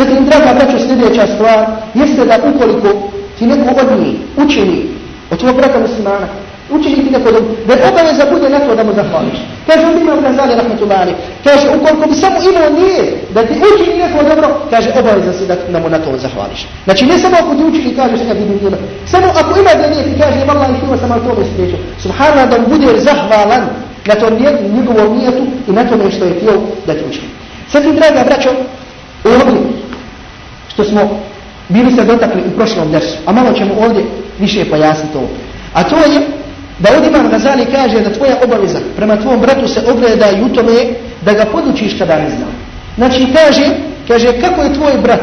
Zatim, draga braćo, sljedeća stvar jeste da ukoliko ti neko od njih učini od tvojeg brata muslimana, učini ti neko dobro, da je obaveza bude na to da mu zahvališ. Kaže, on ima Gazali, rahmatullahi, kaže, ukoliko bi samo imao nije da ti učini neko dobro, kaže, obaveza si da, da mu na to zahvališ. Znači, ne samo ako ti učini, kažeš, ja vidim njima, samo ako ima da nije ti kaže, Allah i htio sam, ali to me spriječio. Subhanallah, da mu bude zahvalan na tom njegovom nijetu i na tome što je htio da ti učini. Sad ti, draga braćo, ovdje, što smo bili se dotakli u prošlom dersu, a malo ćemo ovdje više pojasniti ovo. A to je da od Imam Gazali kaže da tvoja obaveza prema tvom bratu se ogleda i u tome da ga podučiš kada ne zna. Znači kaže, kaže kako je tvoj brat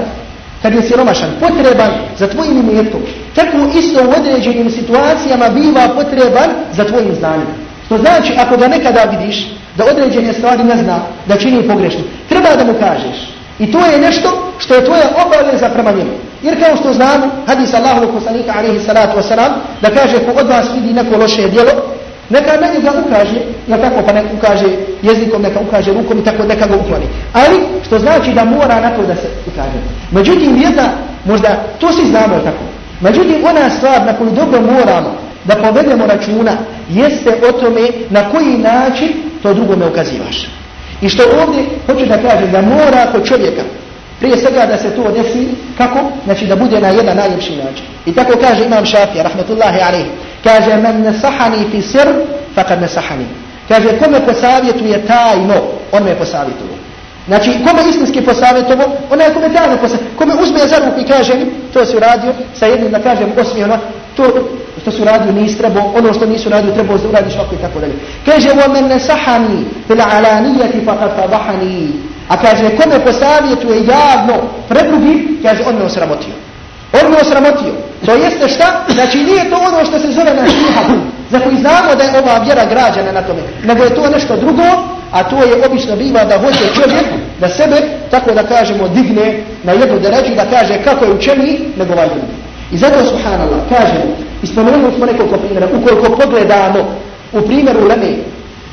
kad je siromašan potreban za tvojim imetom, tako isto u određenim situacijama biva potreban za tvojim znanjem. Što znači ako ga nekada vidiš da određene stvari ne zna, da čini pogrešno, treba da mu kažeš. I to je nešto što je tvoja obaveza prema njemu. Jer kao što znamo, hadis Allahovog poslanika alaihi salatu wasalam, da kaže ko od vas vidi neko loše djelo, neka na njega ukaže, ja tako pa neka ukaže jezikom, neka ukaže rukom i tako neka ga ukloni. Ali, što znači da mora na to da se ukaže. Međutim, jedna, možda, to svi znamo tako. Međutim, ona stvar na koju dobro moramo da povedemo računa, jeste o tome na koji način to drugome ukazivaš. I što ovdje hoću da kažem da mora kod čovjeka prije svega da se to desi kako? Znači da bude na jedan najljepši način. I tako kaže Imam Šafija, rahmetullahi alaihi, kaže men nesahani fi sir, fakad nesahani. Kaže kome posavjetuje tajno, on me posavjetuje. Znači, kome istinski posavjetovo, onaj kome tajno posavjetuje. kome uzme za ruku i kaže mi, to si uradio, sa jednim da kažem osmijeno, to što si uradio nisi trebao, ono što nisu uradio trebao da uradiš ovako i tako dalje. Kaže, وَمَنْ نَسَحَنِي فِي الْعَلَانِيَةِ فَقَدْ فَضَحَنِي A kaže, kome posavjetuje javno predrugi, kaže, on me osramotio. On me osramotio. To jeste šta? Znači, nije to ono što se zove nasiha, za koji znamo da je ova vjera građana na tome, nego je to nešto drugo, a to je obično biva da hoće čovjek da sebe, tako da kažemo, digne na jednu deređu da kaže kako je učeniji nego ovaj drugi. I zato, subhanallah, kažemo, ispomenuli smo nekoliko primjera, ukoliko pogledamo u primjeru Leme,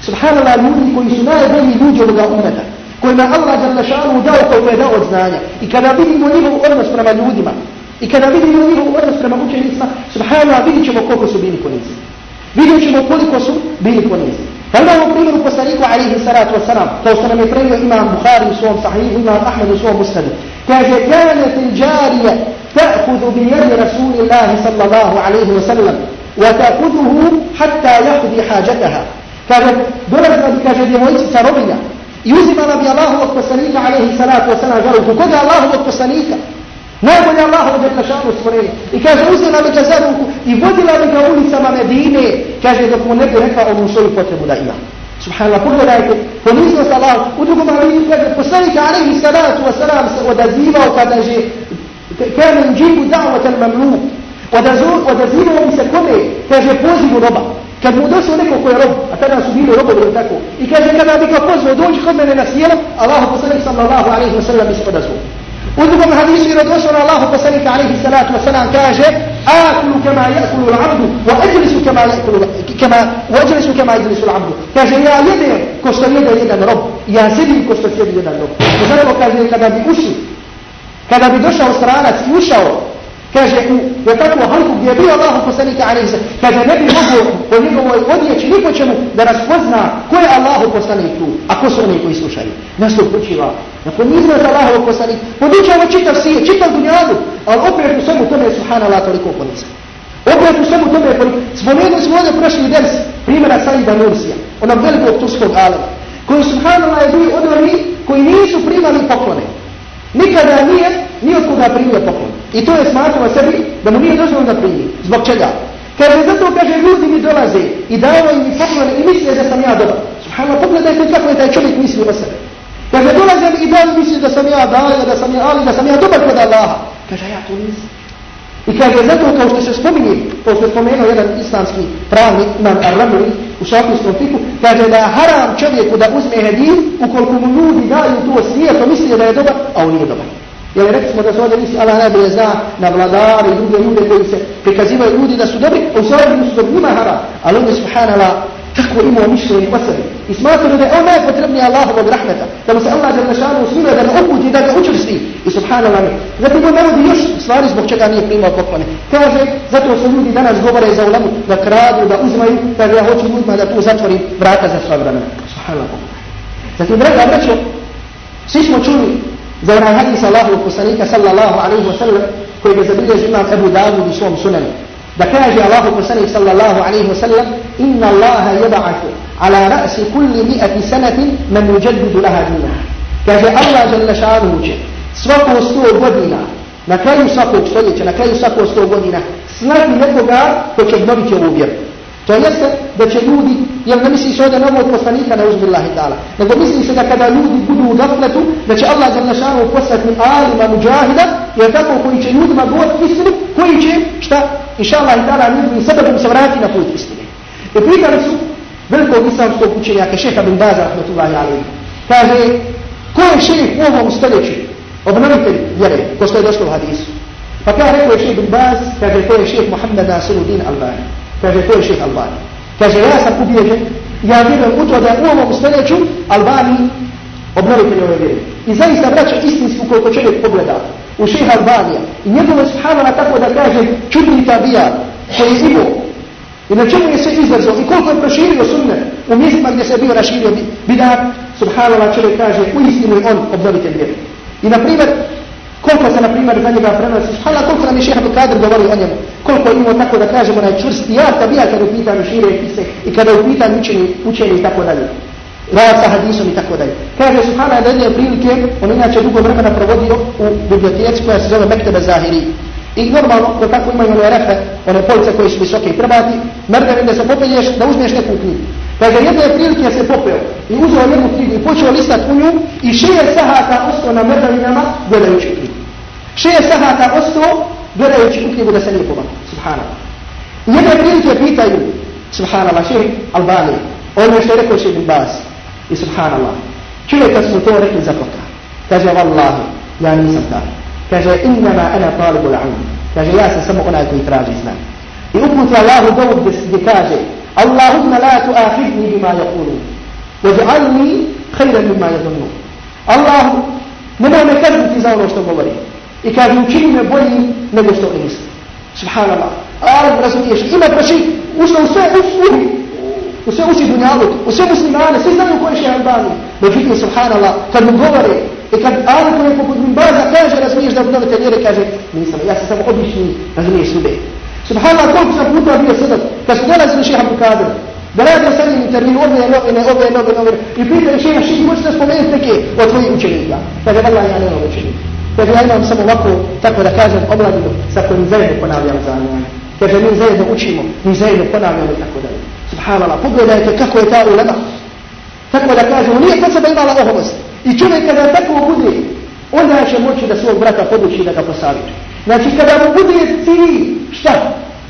subhanallah, ljudi koji su najbolji ljudi ovoga umeta, kojima Allah za našanu dao koliko je dao od znanja, i kada vidimo njihov odnos prema ljudima, i kada vidimo njihov odnos prema učenicima, subhanallah, vidit ćemo koliko su bili ponizni. Vidjet ćemo koliko su bili ponizni. Pa imamo primjer u poslaniku alaihi salatu wasalam, kao što nam je prenio imam Bukhari u svom sahihu, imam Ahmed u svom musnadu. Kaže, kane fil džarije تأخذ بيد رسول الله صلى الله عليه وسلم وتأخذه حتى يقضي حاجتها. كانت فدرس ذلك جدي مويس سربيا يوسف ربي الله وقصنيك عليه الصلاة والسلام جاره كد الله وقصنيك نابل الله وجدت شعر سفرين إكاج يوسف ربي كزاره إبود الله بكولي سما مدينة. كاج يدفو نبي رفع ونصول فتر مدائية سبحان الله كل ذلك. فنيس الله ودكم عليه كد قصنيك عليه الصلاة والسلام ودزيبه وكذا جيه كانوا يجيبوا دعوة المملوك. ودزور ودزيره ومسكوني كاجي بوزي ربا كان مدرسة لكو يا رب. اتنا سبيل رب برتاكو كاجي كان بك بوز ودوج خد من نسيلا الله بصلك صلى الله عليه وسلم اسقدسو وذو من حديث يردوش على الله بصلك عليه الصلاة والسلام. كاجي آكل كما يأكل العبد وأجلس كما يأكل كما وأجلس كما يجلس العبد. كاجي يا يدي كوستر يدي يدن رب يا سيدي كوستر يدي يدن رب وذلك كاجي كما بيوشي kada bi došao stranac i ušao kaže u je tako halku gdje je bio Allah poslanika alaihi sallam kaže ne bi mogo po njegovoj odjeći ni po čemu da raspozna ko je Allahu poslanik tu a ko su oni koji slušaju. Nas to upućiva? Na poniznost Allahu poslanik? Podučava čitav svijet, čitav dunjadu ali opet u svemu tome je subhanallah toliko ponizan opet u svemu tome je ponizan spomenuli smo ovdje prošli ders primjera Saida Nursija onog velikog turskog alema koji subhanallah je bio od koji nisu primali poklone. Nikada nije ni od koga primio poklon. I to je smatrao sebi da mu nije dozvoljeno da primi. Zbog čega? Kaže, zato kaže, ljudi mi dolaze i davaju mi poklone i misle da sam ja dobar. Subhanallah, pogledajte kako je taj čovjek misli o sebi. Kaže, dolaze mi i daju misli da sam ja daja, da sam ja ali, da sam ja dobar kod Allaha. Kaže, ja to nisam. I kaže, zato kao što se spominje, kao što je spomenuo jedan islamski pravnik, imam Ar-Ramuri, u šafijskom fiku, kaže da je haram čovjeku da uzme hedin, ukoliko mu ljudi daju to svijeto, misli da je dobar, a on nije dobar. Jer rekli smo da su ovdje misli, Allah najbolje zna na vladare i druge ljude koji se prikazivaju ljudi da su dobri, a u stvari su dobri, njima haram. Ali on je subhanala tako imao mišljenje o sebi. I smatrao da je on najpotrebniji Allahovog rahmeta, da mu se Allah za našanu smiluje, da ga uputi, da ga učvrsti. I subhanallah mi. Zatim on navodi još stvari zbog čega nije primao poklone. Kaže, zato su ljudi danas govore za ulamu, da kradu, da uzmaju, da ja hoću ljudima da tu zatvorim vrata za sva vremena. Subhanallah. Zatim, draga braćo, svi smo čuli za onaj hadis Allahovog poslanika sallallahu alaihi wa sallam, koji ga zabilježi imam Ebu Dawud u svom sunanu. Da kaže Allahu poslanik sallallahu alaihi wa sallam inna Allaha yab'athu ala ra'si kulli mi'ati sanatin man yujaddidu laha dinaha kaže Allah jalla šanu će svako sto godina na kraju svakog stoljeća na kraju svakog sto godina snati nekoga ko će obnoviti ovu vjeru To jeste da će ljudi, jer ne misli se ovdje na ovog poslanika na uzbillahi ta'ala, nego misli se da kada ljudi budu u gafletu, da će Allah za našanu poslati alima muđahida, jer tako koji će ljudima govoriti istinu, koji će, šta, inša Allah i ta'ala, njihovim sebebom se vrati na put istine. E, I pitali su velikog islamskog učenjaka, šeha bin Baza, rahmatullahi alaihi. Kaže, ko je šejih u ovom stoljeću? Obnovitelj vjere, ko što je došlo u hadisu. Pa kada rekao je šejih bin Baz, kaže, to je šejih Muhammed Nasiruddin Albani. Kaže, to je šeh Albani. Kaže, ja sam ubijeđen, ja vjerujem u to da je u ovom stoljeću Albani obnovitelj ove vjere. I zaista vraća istinsku koliko čovjek pogleda u šeha Albanija. I njegove subhanala tako da kaže čudni tabija koji je imao i na čemu je se izrazio i koliko je proširio sunne u mjestima gdje se bio raširio bidat, subhanala čovjek kaže u istinu je on obnovitelj vjere. I na primjer, koliko se na primjer za njega prenosi, subhanala koliko nam je šeha Bukadir govorio o njemu, koliko imao tako da kažemo onaj čvrsti jak tabija kada u pitanju šire i pise i kada u pitanju učeni, učeni i tako dalje. Rad sa hadisom i tako dalje. Kaže Subhana da jedne prilike, on inače dugo vremena provodio u biblioteci koja se zove Mektebe Zahiri. I normalno, to tako imaju one refe, one police koje su visoke i prbati, mrdavi da se popelješ, da uzmeš neku knjigu. Kaže, jedne prilike se popeo i uzeo jednu knjigu i počeo listat u nju i šest sahata ostao na mrdavinama gledajući knjigu. Šest sahata ostao gledajući u knjigu da se nije pomakao. Subhanallah. Jedne prilike pitaju, subhanallah, šehi Albanije, ono što je rekao šehi Bas, i subhanallah, čuje kad su to rekli zaplaka. Kaže, vallahi, ja nisam ta. Kaže, innama ana talibu l'ilm. Kaže, ja sam samo onaj koji traži znan. I uputi Allahu dobu gdje kaže, Allahumma la tu'ahidni bima yakulu, وجعلني خيرا مما يظنون الله nemoj me kazniti za ono što govori. I kaže, učini me bolji nego što oni misli. Subhanallah. Ali razumiješ, ima praši, ušlo u sve uši, u sve uši dunjalu, u sve muslimane, svi znaju koji je Albani. Međutim, subhanallah, kad mu govore, i kad Ali koji je poput Mimbaza kaže, razumiješ da obnovite vjere, kaže, nisam, ja sam samo obični, razumiješ sube. Subhanallah, koliko sam puta bio sedat, kad su dolazili šeha Bukadir, da radio sa njim intervju, ove je novine, ove novine, ove novine, i pitaju šeha, šeha, možete spomenuti neke od tvojih učenika. Kaže, Allah, ja nemam učenika. Kaže, ja imam samo ovako, tako da kažem, obladinu sa kojim zajedno ponavljam za njom. Kaže, mi zajedno učimo, mi zajedno ponavljamo i tako dalje. Subhanallah, pogledajte kako je ta ulema. Tako da kažemo, nije kod sebe imala oholost. I čovjek kada tako bude, onda će moći da svog brata podući da ga posavite. Znači, kada mu bude cilj, šta?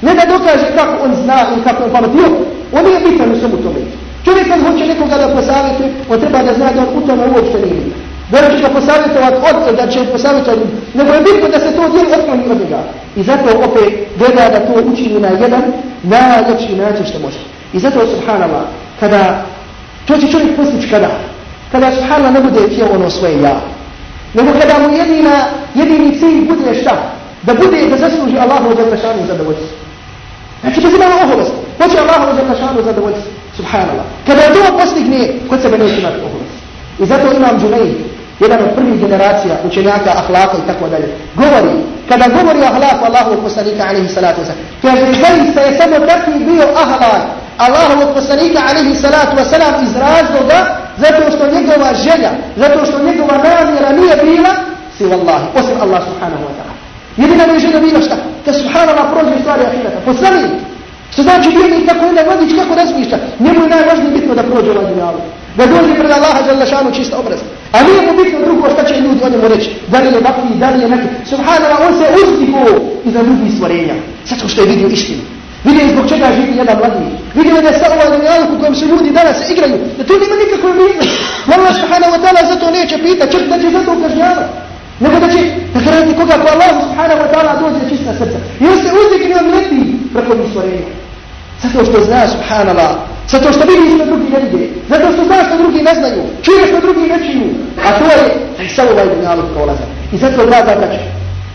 Ne da dokaže kako on zna i kako on pametio, on je bitan u svemu tome. Čovjek kad hoće nekoga da posavite, on treba da zna da on u tome uopšte nije bitan. Da će ga posavjetovati od, da će posavjetovati, nego je bitno da se to djel otkloni od njega. I zato opet gleda da to učini na jedan najljepši način što može. I zato, subhanallah, kada, to će čovjek postići kada? Kada, subhanallah, ne bude htio ono svoje ja. Nego kada mu jedina, jedini cilj bude šta? Da bude, da zasluži Allahu za tašanu zadovoljstvo. Znači, da zima oholost. Hoće Allahu za tašanu zadovoljstvo. Subhanallah. Kada to postigne, kod sebe neće imati oholost. I zato imam Džunaid, jedan od prvih generacija učenjaka ahlaka i tako dalje, govori, kada govori ahlaku Allahovog poslanika alaihi salatu wasalam, kaže, zaista je samo takvi bio ahlak Allahovog poslanika alaihi salatu wasalam iz razloga, zato što njegova želja, zato što njegova namjera nije bila, si vallahi, osim Allah subhanahu wa ta'ala. Jedina ne želja bila šta? Da subhanallah prođe stvari ahirata. Poslanik, što znači vjernik kako jedan vodič, kako razmišlja, njemu je najvažnije bitno da prođe ovaj dunjavu da dođe pred Allaha za šanu čista obraz. A nije mu bitno drugo šta će ljudi o njemu reći. Da li je vakti, da li je neki. Subhanallah, on se uzdigo iza ljudi stvorenja. Zato što je vidio istinu. Vidjeli zbog čega živi jedan mladi. Vidjeli da je sa ovaj dunjaluk u kojem se ljudi danas igraju. Da to nema nikakve vrijednosti. Allah subhanahu wa ta'ala zato neće pita, čak da će zato ukažnjavati. Nego da će nagraditi koga ko Allah subhanahu wa ta'ala dođe čista srca. I on se uzdigne on leti preko njih stvorenja. Zato što zna subhanallah Zato što vidi što drugi ne vide. Zato što zna što drugi ne znaju. Čuje što drugi ne čuju. A to je taj samo ovaj dunjalog prolazak. I zato, draga braća,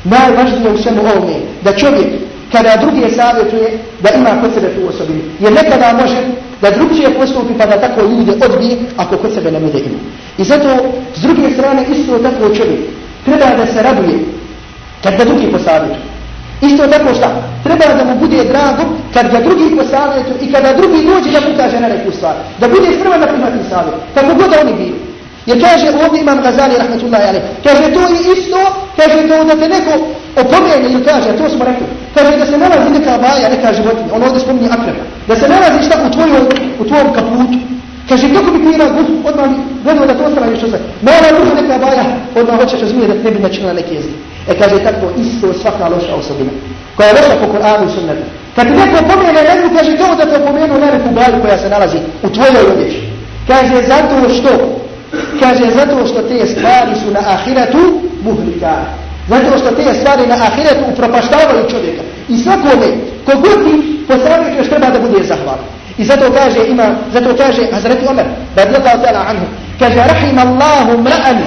najvažnije u svemu ovome da čovjek kada drugi je savjetuje da ima kod sebe tu osobinu. Jer nekada može da drugčije postupi pa da tako ljude odbije ako kod sebe ne bude ima. I zato s druge strane isto tako čovjek treba da se raduje kad ga drugi posavjetuje. Isto tako šta? Treba da mu bude drago kad ga drugi posavjetuje i kada drugi dođe da mu kaže na neku stvar. Da bude spreman da primati savjet. Kako god oni bili. Jer kaže ovdje imam Gazali rahmetullahi alaih. Kaže to je isto, kaže to da te neko opomeni ili kaže, to smo rekli. Kaže da se nalazi neka baja, neka životinja. On ovdje spominje akrema, Da se nalazi šta u tvojom, u tvojom kaputu. Kaže, kako bi pira guh, odmah bi gledao da to ostane što se. Mora neka baja, odmah hoćeš razumije da ne bi načinila neke jezde. E kaže, tako isto svaka loša osobina. Koja je loša po Koranu i sunnetu. Kad ti neko pomene neku, kaže, to da te pomenu na neku baju koja se nalazi u tvojoj odjeći. Kaže, zato što Kaže, zato što te stvari su na ahiretu muhlika. Zato što te stvari na ahiretu upropaštavaju čovjeka. I svakome, kogod ti posavjetuješ, treba da bude zahvalan. I zato kaže, ima, zato kaže Hazreti Omer, radijallahu ta'ala anhu, kaže, rahim Allahu mra'an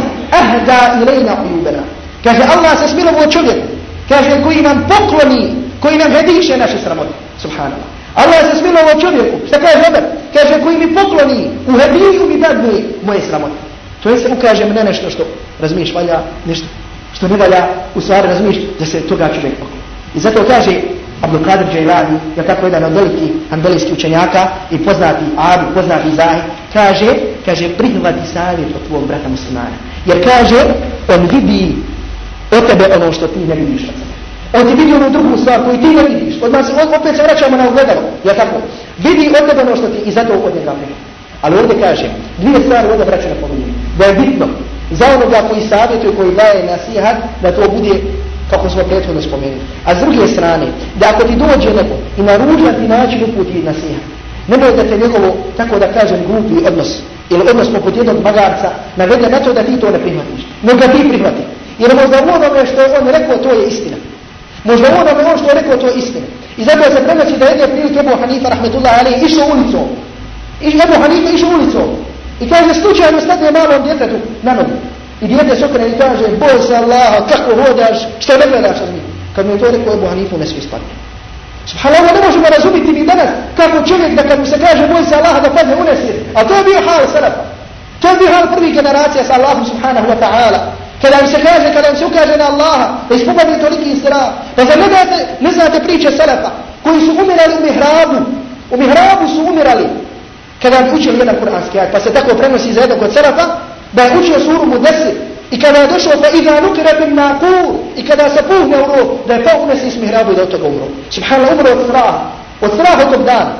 ahda ilajna ujubena. Kaže, Allah se smilovo čovjek, kaže, koji nam pokloni, koji nam hediše naše sramote. Subhanallah. Allah se smilovo čovjeku, šta kaže Omer? Kaže, koji mi pokloni, u hediju mi dadne moje sramote. To je ukažem ukaže nešto što, razumiješ, valja, nešto što ne valja, u stvari razumiješ, da se toga čovjek pokloni. I zato kaže Abdul Qadir Jailani, je tako jedan od veliki andalijskih učenjaka i poznati Abi, poznati Zahid, kaže, kaže, prihvati savjet od tvojeg brata muslimana. Jer kaže, on vidi od tebe ono što ti ne vidiš od sebe. On ti vidi onu drugu stvar koju ti ne vidiš. Od nas opet se vraćamo na ugledalo. Ja tako? Vidi od tebe ono što ti i zato od njega prihvati. Ali ovdje kaže, dvije stvari ovdje vraća na. Da je bitno za onoga koji savjetuje, koji daje nasihat, da to bude kako smo prethodno spomenuli. A s druge strane, da ako ti dođe neko i na ružnati način uputi nasihat, nemoj da te njegovo, tako da kažem, glupi odnos, ili odnos poput jednog magarca, navede na to da ti to ne prihvatiš. nego ga ti prihvati. Jer možda u onome što je on rekao, to je istina. Možda u onome on što je rekao, to je istina. I zato se prenosi da jedne prilike Ebu Hanifa, rahmetullahi alaih, išao ulicom. I Ebu Hanifa išao ulicom. I kaže, slučajno stane malom djetetu na nogu. I djete se okrene i kaže, boj se Allaha, kako hodaš, što ne gledaš na njih. Kad mi je to rekao Ebu Hanifu, ne svi spadne. Subhanallah, ne možemo razumiti ni danas kako čovjek da kad mu se kaže boj se Allaha da padne unesir. A to je bio hal sarafa. To je bio hal prvi generacija sa Allahom subhanahu wa ta'ala. Kada im se kaže, kada im se ukaže na Allaha, da ispobadi toliki istirah. Pa za ne date, ne znate priče salafa, koji su umirali u mihrabu. U mihrabu su umirali. Kada je učio jedan kuranski ajat, pa se tako prenosi za jednog od salafa, da je učio suru mu deset i kada je došao pa iza nukira bin nakur i kada se puhne u rog da je pa unesi iz mihrabu i da od toga umro subhanallah umro od straha od straha tog dana.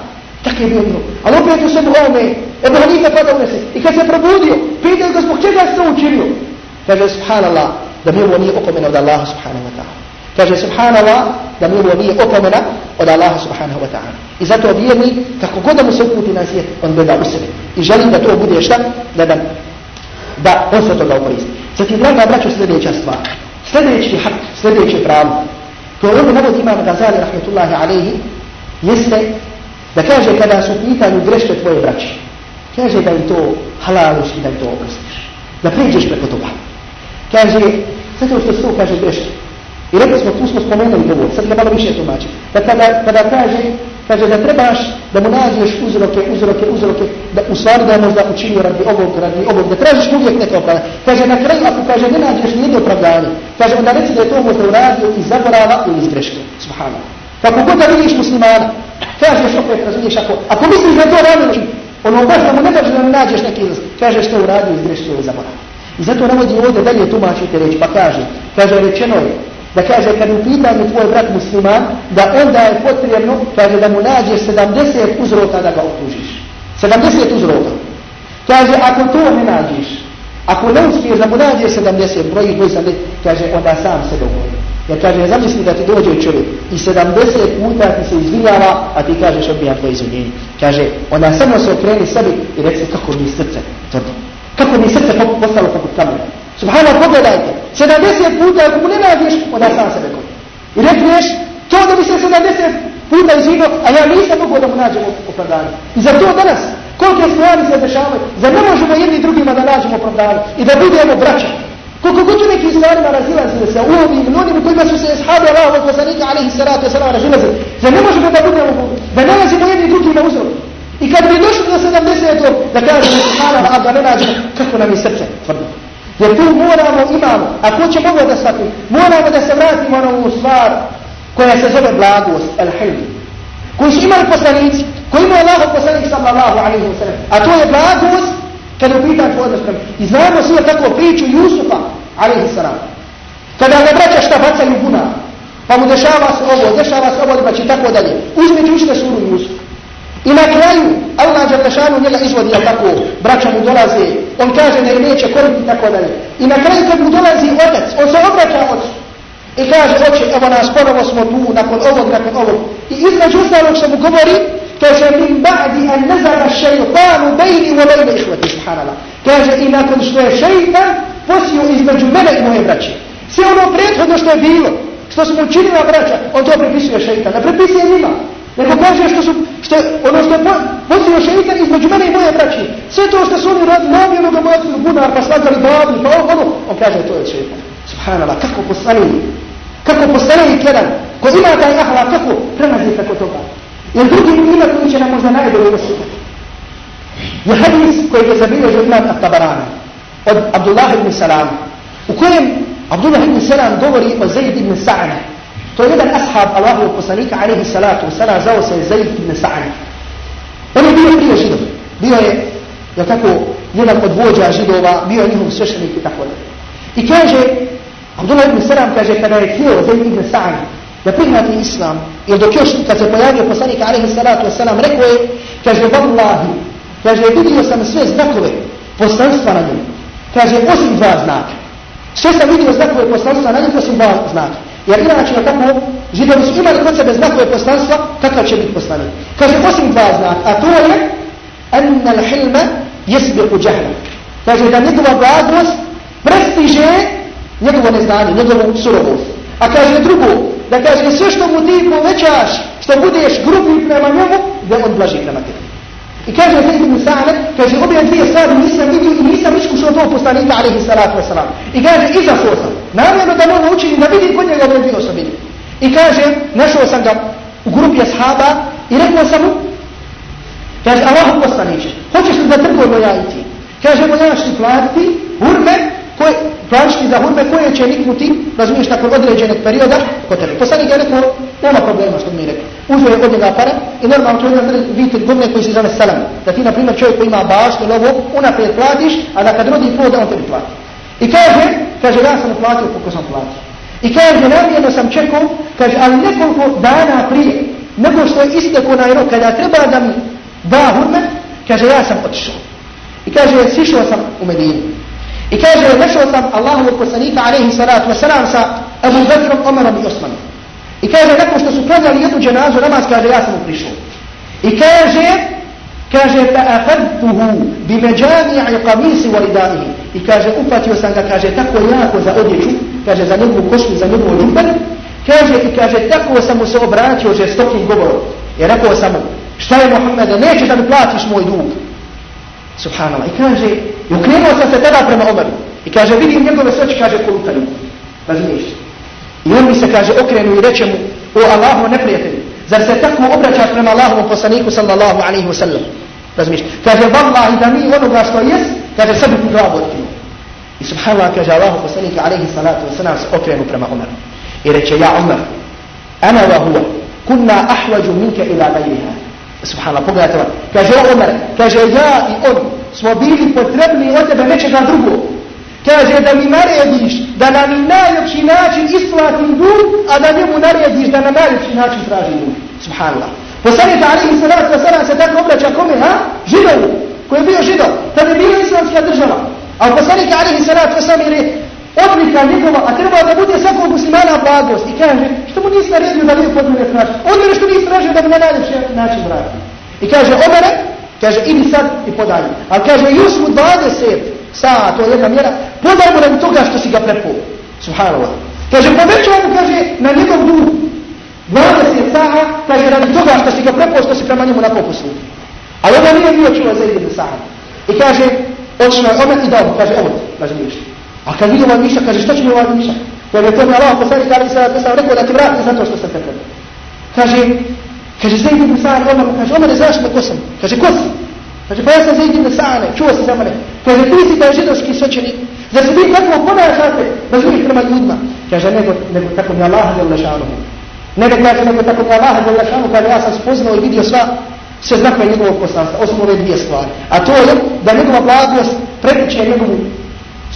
Tako je bio umro. Ali opet u svemu ovome Ebu Hanife pa da unesi. I kad se probudio pitao ga zbog čega se učinio? Kaže subhanallah da mi ovo nije opomena od Allaha subhanahu wa ta'ala kaže subhanallah da mi ovo nije opomena od Allaha subhanahu wa ta'ala i zato vjerni kako god da mu se uputi na svijet on gleda u sebi i želi da to bude šta da da da on se toga ukoristi. Zatim, draga braću, sljedeća stvar. Sljedeći hak, sljedeće pravo, to je ono navod imam Gazali, rahmetullahi alaihi, jeste da kaže kada su pitanju greške tvoje braće, kaže da im to halališ i da im to oprostiš. Da priđeš preko toga. Kaže, zato što se to kaže greške. I rekli smo, tu smo spomenuli govor, sad ga malo više tumači. Da kada, kada kaže, kaže da trebaš da mu nađeš uzroke, uzroke, uzroke, da u stvari da je možda učinio radi ovog, radi ovog, da tražiš uvijek neke opravdanje. Kaže na kraju, ako kaže ne nađeš nijedno opravdanje, kaže onda reci da je to možda uradio iz zaborava ili iz greške. Subhanallah. Pa Kako god da vidiš muslimana, kažeš opet, razumiješ, ako, ako misliš da je to radio, znači, ono baš da mu ne daš da mu nađeš neki izraz, kažeš to uradio iz greške ili zaborava. I zato navodi ovdje dalje tumačite reći, pa kaže, kaže rečeno je, da kaže kad u pitanju tvoj brat musliman, da onda je potrebno, kaže da mu nađeš 70 uzroka da ga optužiš. 70 uzroka. Kaže, ako to ne nađeš, ako ne uspiješ da mu nađeš 70 broji, koji sam kaže, onda sam se dogovori. Jer kaže, zamisli da ti dođe čovjek i 70 puta ti se izvinjava, a ti kažeš odbijam tvoje izvinjenje. Kaže, onda samo se okreni sebi i reci kako mi srce tvrdo. Kako mi srce postalo poput kamena. Subhanallah, pogledajte. 70 puta ako mu ne nađeš, onda sam sebe kod. I rekneš, to da bi se 70 puta izvinio a ja nisam mogu da mu nađem opravdanje. I za to danas, kolike stvari se dešavaju, za ne možemo jedni drugima da nađemo opravdanje i da budemo braća. Koliko god u nekim stvarima razilazili se u ovim i onim kojima su se shabi Allahovog poslanika alaihi salatu wasalam razilazili, za ne možemo da budemo, da nalazimo jedni drugima uzor. I kad bi došli do 70. da kažemo subhanallah, da ne nađemo, kako nam je srce tvrdo. Jer tu moramo, imamo, ako ćemo će mogo da shvatim, moramo da se vratimo na ovu stvar koja se zove blagost, el-hilm. Koji su imali poslanici, koji imaju Allah poslanik sallallahu alaihi wa sallam. A to je blagost kada upitan tvoj odnos prema. I znamo svi tako priču Jusufa alaihi sallam. Kada ga braća šta bacaju guna, pa mu dešava se ovo, dešava se ovo, znači tako dalje. Uzmite učite suru Jusufa. I na kraju Allah Đalešanu njega izvodi, jel tako, braća mu dolaze, on kaže da je neće koriti tako dalje. I na kraju kad mu dolazi otac, on se obraća ocu. I kaže, oče, evo nas, ponovo smo tu, nakon ovog, nakon ovog. I između ostalog što mu govori, kaže, min ba'di an nazara šeitanu bejni u bejne ihvati, subhanallah. Kaže, i nakon što je šeitan posio između mene i moje braće. Sve ono prethodno što je bilo, što smo učinila braća, on to prepisuje šeitan. Ne prepisuje njima. Nego kaže što su, što, ono što je posio šeitan između mene i moje braći. Sve to što su oni radili, namjerno ga bojacili bunar, pa svađali babu, pa ovo, pa ono, on kaže, to je šeitan. Subhanallah, kako poslani, kako poslani jedan, ko ima taj ahlak, kako prelazi tako toga. Jer drugi ima koji će nam možda najbolje osjetiti. Je hadis koji je zabilježio imam At-Tabarani od Abdullah ibn Salam, u kojem Abdullah ibn Salam govori o Zaid ibn Sa'ana. To je jedan ashab Allahu poslanika alaihi salatu wasalam, zao se Zaid ibn Sa'ana. On je bio prije židov. Bio je, je tako, jedan od vođa židova, bio je njihov svešenik i tako da. I kaže, Abdullah ibn Salam kaže, kada je htio Zaid ibn Sa'ana, da prihvati islam, jer dok još kad se pojavio poslanik alaihi salatu wasalam, rekao je, kaže, vallahi, kaže, vidio sam sve znakove poslanstva na njim. Kaže, osim dva znaka. Sve sam vidio znakove poslanstva na njim, osim dva znaka. Jer inače, tako, židovi su imali kod sebe znakove poslanstva, kakav će biti poslanik. Kaže, osim dva znaka, a to je, anna l-hilma jesbiku džahla. Kaže, da njegova blagost prestiže njegovo neznanje, njegovu surovost. A kaže drugo, da kaže sve što mu ti povećaš, što budeš grubi prema njemu, da on blaži prema tebi. I kaže Zaid ibn Sa'ad, kaže obje dvije stvari nisam vidio i nisam to poslanika alihi salatu wasalam. I kaže izašao sam, namjerno da mogu učini da vidim kod njega ove dvije. I kaže, našao sam ga u grupi ashaba i rekao sam mu, kaže Allahu poslaniče, hoćeš li da trgujemo ja i ti? Kaže, ja ti platiti hurme koje, plaćati za hurme koje će niknuti, razumiješ, nakon određenog perioda kod tebe. Poslanik je rekao, nema problema što mi rekli. rekao. Je od njega pare i normalno to je jedan vidite godine koji se zove selam. Da ti, na primjer, čovjek koji ima baštu ili ovo, unaprijed platiš, a da kad rodi plod, on tebi plati. I kaže, kaže, ja sam platio koliko sam platio. I kaže, namjerno sam čekao, kaže, ali nekoliko dana prije, nego što je isteko na rok, kada treba da mi da hurme, kaže, ja sam otišao. I kaže, sišao sam u Medinu. I kaže, našao sam Allahovog poslanika, alaihi salatu wasalam, sa Abu Bakrom, Omerom i Osmanom. I kaže, nakon što su klanjali jednu dženazu, namaz kaže, ja sam mu prišao. I kaže, kaže, fa ahadtuhu bi međami'i qamisi wa ridaihi. I kaže, upatio sam ga, kaže, tako jako za odjeću, kaže, za njegovu koštu, za njegovu limber. Kaže, i kaže, tako sam mu se obratio žestokim govorom. I rekao sam mu, šta je Muhammede, neće da mi platiš moj dug. Subhanallah. I kaže, i ukrenuo sam se tada prema Omeru. I kaže, vidim njegove sveći, kaže, kolutaju. Razumiješ? I on mi se, kaže, okrenu i reče mu, o Allahu neprijatelju, zar se tako obraćaš prema Allahovom poslaniku, sallallahu alaihi wa sallam? Razumiješ? Kaže, vallahi da mi onoga što jes, kaže, sebi tu glavu otkrio. I subhanallah, kaže, Allahu poslanika, alaihi salatu wa sallam, se okrenu prema Omeru. I reče, ja Omer, ana wa huwa, kunna ahvađu minke ila gajriha. Subhanallah, pogledajte vam. Kaže Omer, kaže ja i on smo bili potrebni od tebe nečega drugog. Kaže da mi narediš da na mi najljepši način isplatim dug, a da njemu narediš da na najljepši način traži dug. Subhanallah. Poslanik Ali i Salat Vasalam se tako obraća kome, ha? Židovu, koji je bio židov. Tada je bila islamska država. A poslanik Ali i Salat Vasalam je odlika njegova, a treba da bude svakog muslimana blagost. I kaže, što mu nisi naredio da nije podmene traži? Odmene ono što nisi tražio da bi na najljepši način vrati. I kaže, omere, kaže, idi sad i podalje. Ali kaže, još mu 20 sata, to je jedna mjera, podaj mu nam toga što si ga prepuo. Subhanallah. Kaže, povećao mu, kaže, na njegov dug 20 sata, kaže radi toga što si ga prepao, što si prema njemu na popusu. Ali ovo nije bio čuva za ibn Sa'ad. I kaže, odšlo je omet i dao mu, kaže, ovo ti, kaže miša. A kad vidio ovaj miša, kaže, što će mi ovaj miša? Kaže, to mi Allah poslanik, ali se sam rekao da ti vrati zato što sam te prepao. Kaže, kaže, Zaid ibn Sa'ad, odmah mu kaže, Omer, znaš me ko sam? Kaže, ko si? Kaže, pa ja sam Zaid ibn Sa'ad, čuo sam za mene. Kaže, ti si taj židovski svećenik, Zar se vi tako ponašate da živih prema ljudima? Kaže, nego, nego tako mi Allah je ulašanuhu. Ne da kaže, nego tako mi Allah je ulašanuhu, kaže, ja sam spoznao i vidio sva, sve znakove njegovog poslanstva, osim ove dvije stvari. A to je da njegova blagost pretiče njegovu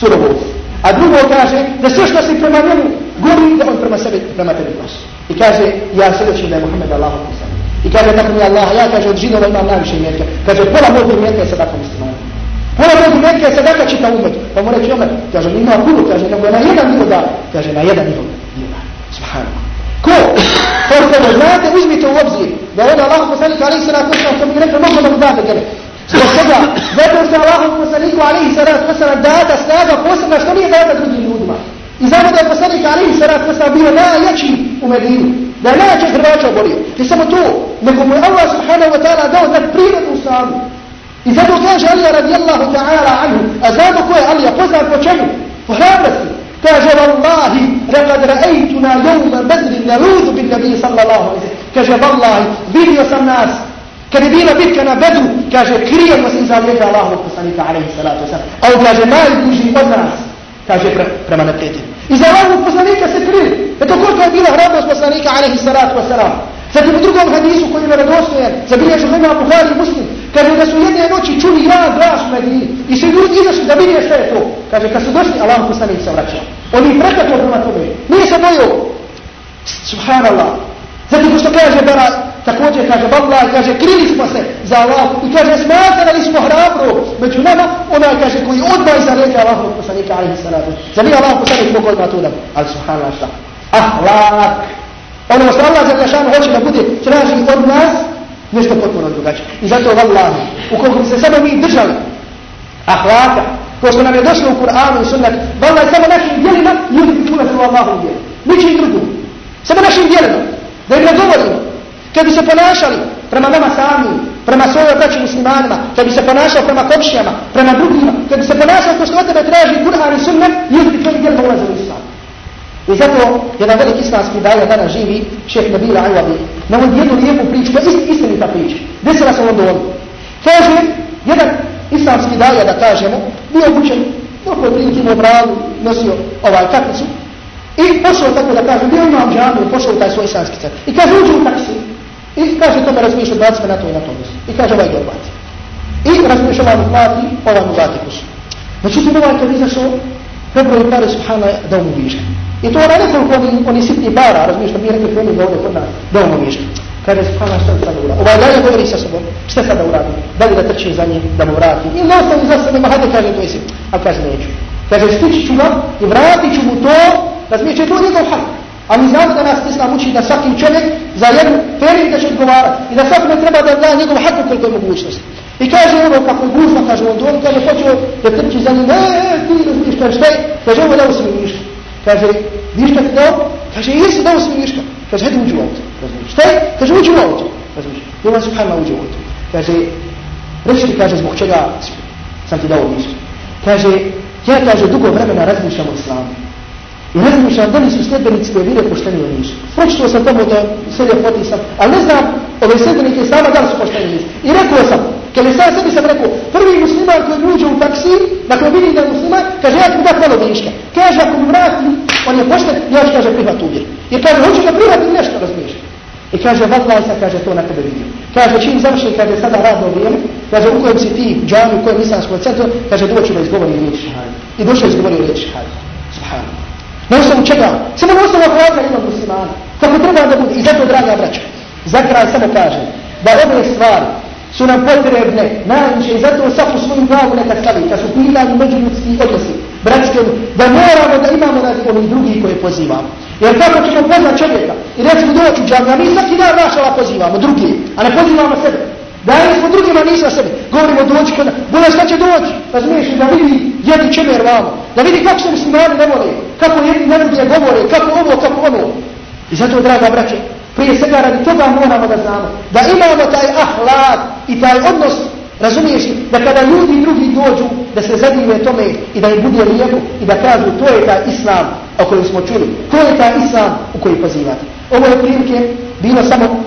surovost. A drugo kaže, da sve što si prema njemu govori, da on prema sebi, prema tebi prosi. I kaže, ja svjedočim da je Muhammed Allah poslani. I kaže, tako mi Allah, ja kaže, od židova imam najviše imetka. Kaže, pola mojeg imetka je sadaka muslimana. Pola mojeg imetka je sadaka čita umet. Pa mu reći Omer, kaže, ima puno, kaže, nego na jedan nivo da, kaže, na jedan nivo da. Subhanallah. Ko? To što ne znate, uzmite u obzir da je Allah poslanik ali se nakon što mi rekao, mogu da mu date tebe. Zbog toga, zato se Allahom poslaniku alihi salatu wasalam data snaga posebna što nije data drugim ljudima. I zato da je poslanik alihi salatu wasalam bio najjači u Medinu. Da je najjači hrvača obolio. I samo to, nego mu je Allah subhanahu wa ta'ala dao da prirodnu snagu. I zato kaže Alija radijallahu ta'ala anhu, a znamo ko je Alija, poznat po čemu? Po hrabrosti. Kaže, Wallahi, rekad ra'ejtuna jevma bedri narudu bin nabi sallallahu alaihi Kaže, Wallahi, vidio sam nas, kad je bila bitka na bedru, kaže, krijemo se iza lijeka Allahovog poslanika, alaihi salatu wasalam. A on kaže, najduži od nas, kaže, pre, prema neprijatelju. Iza Allahovog poslanika se krije. Eto koliko je bila hrabrost poslanika, alaihi salatu wasalam. Zatim u drugom hadisu koji je vjerodostojan, zabilježen ima Buhari i Muslim, kaže da su jedne noći čuli jedan glas u Medini i svi ljudi izašli da vidje što je to. Kaže, kad su došli, Allah poslanik se vraća. On je pretakao prema tome. Nije se bojio. Subhanallah. Zatim što kaže Bara, također kaže Allah kaže, krili smo se za Allah i kaže, smatrali smo hrabro među nama, ona kaže, koji odmah iza reka Allahog poslanika, alaihi salatu. Za nije Allah poslanik mogu odmah to da, ali subhanallah šta. Ahlak. Ono što Allah za kašanu hoće da bude, traži od nas, nešto potpuno drugačije. I zato Allah, ukoliko bi se samo mi držali ahlaka, ko što nam je došlo u Kur'anu i sunnet, Allah samo našim djelima, ljudi bi čula su Allahom djeli. Ničim drugom. Samo našim djelima. Da im ne govorimo. Kad bi se ponašali prema nama sami, prema svojoj braći muslimanima, kad bi se ponašao prema komšijama, prema drugima, kad bi se ponašao ko što od tebe traži Kur'an i sunnet, ljudi bi čovjek djelima ulazio u islam. I zato jedan velik islamski daja danas živi, šeheh Nabila Awabi, na ovom jednu lijepu priču, koja je ist, istinita priča. Desila se u Londonu. Kaže, jedan islamski daja, da kažemo, bio obučen, dok je prilike imao bravu, nosio ovaj kapicu, i pošao tako da kaže, bio imam džanu, pošao u taj svoj islamski car. I kaže, uđe u taksi. I kaže, tome razumiješ od 20 na to i na to mjesto. I kaže, ovaj dorbati. I razumiješ ovaj mu plati, ovaj mu plati kusu. Međutim, ovaj kad izašao, prebroj pare subhana da mu viška. I to ona nekoliko oni, oni sitni bara, razumiješ da mi rekli kreni da ovdje kod nas, da mu viška. Kaže, subhana šta sada uradi? Ovaj dalje govori sa sobom, šta sada uradi? Da li da trči za njim, da mu vrati? I ne ostavi za sebe, ma hajde kaže to jesi. A kaže, neću. Kaže, stići ću ga i vratit ću mu to, razumiješ, je njegov hajde. A mi znamo da nas Islam uči da svaki čovjek za jednu period da će odgovarati. I da svakome treba da da njegov hak koliko je mogućnost. I kaže ono kako je gužno, kaže on, on kaže, počeo da trči za njim, e, e ti razumiješ, kaže, šta je? Kaže, ovo da usmi ništa. Kaže, ništa ti dao? Kaže, jesi dao svi ništa. Kaže, hajde uđi u auto. Šta je? Kaže, uđi u auto. Razumiješ? I on subhanallah uđi u auto. Kaže, reći ti, kaže, zbog čega sam ti dao ništa. Kaže, ja, kaže, dugo vremena razmišljam o islamu. I razmišljam da li su sljedbenici koje vire pošteni ili nisu. Pročito sam tamo da sve potisam, ali ne znam ove sljedbenike islama da li su pošteni ili nisu. I rekao sam, kad je sam sebi sam rekao, prvi musliman koji uđe u taksi, dakle vidim da je musliman, kaže ja ću dati malo viška. Kaže ako mi vrati, on je pošten, ja ću kaže prihvat uvjer. Jer kaže, hoću da prihvatim nešto, razumiješ. I kaže, vallaj sam, kaže, to na tebe vidio. Kaže, čim završi, kaže, sada radno vrijeme, kaže, u kojem si ti džami, u kojem islamskom centru, kaže, doću da izgovori riječ. I došao izgovori riječ. Subhanu. Na osnovu čega? Samo na osnovu hlada ima muslimana. Kako treba da bude. I zato, draga braća, za kraj samo kažem da ove stvari su nam potrebne, najviše, i zato svaku svoju glavu neka stavi, kad su pitanje međuljudski odnosi, bratske, da moramo da imamo radi ovih drugih koje pozivamo. Jer kako ćemo poznat čovjeka i recimo doći u džavnja, mi svaki dan našala pozivamo, drugi, a ne pozivamo sebe. Dajemo smo drugima, nisam sebe. Govorimo dođi kod nas, bolje šta će doći, razumiješ, da vidi jedni čemer vamo, da vidi kako se muslimani ne vole, kako jedni ne druge govore, kako ovo, kako ono. I zato, draga braće, Prije svega radi toga moramo da znamo da imamo taj ahlak i taj odnos Razumiješ da kada ljudi drugi dođu da se zadive tome i da im bude lijepo i da kažu to je taj islam o kojem smo čuli, to je taj islam u koji pozivate. Ovo je prilike bilo samo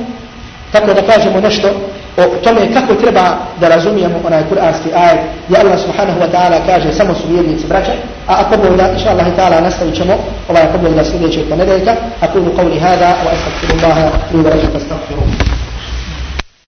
tako da kažemo nešto o tome kako treba da razumijemo onaj kuranski ajet gdje Allah subhanahu wa ta'ala kaže samo su vjernici braća a ako Bog da inša Allah ta'ala nastavit ćemo ovaj ako Bog da sljedećeg ponedeljka a kunu qavli hada wa astagfirullaha i da ređu